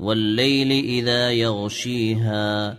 والليل إذا يغشيها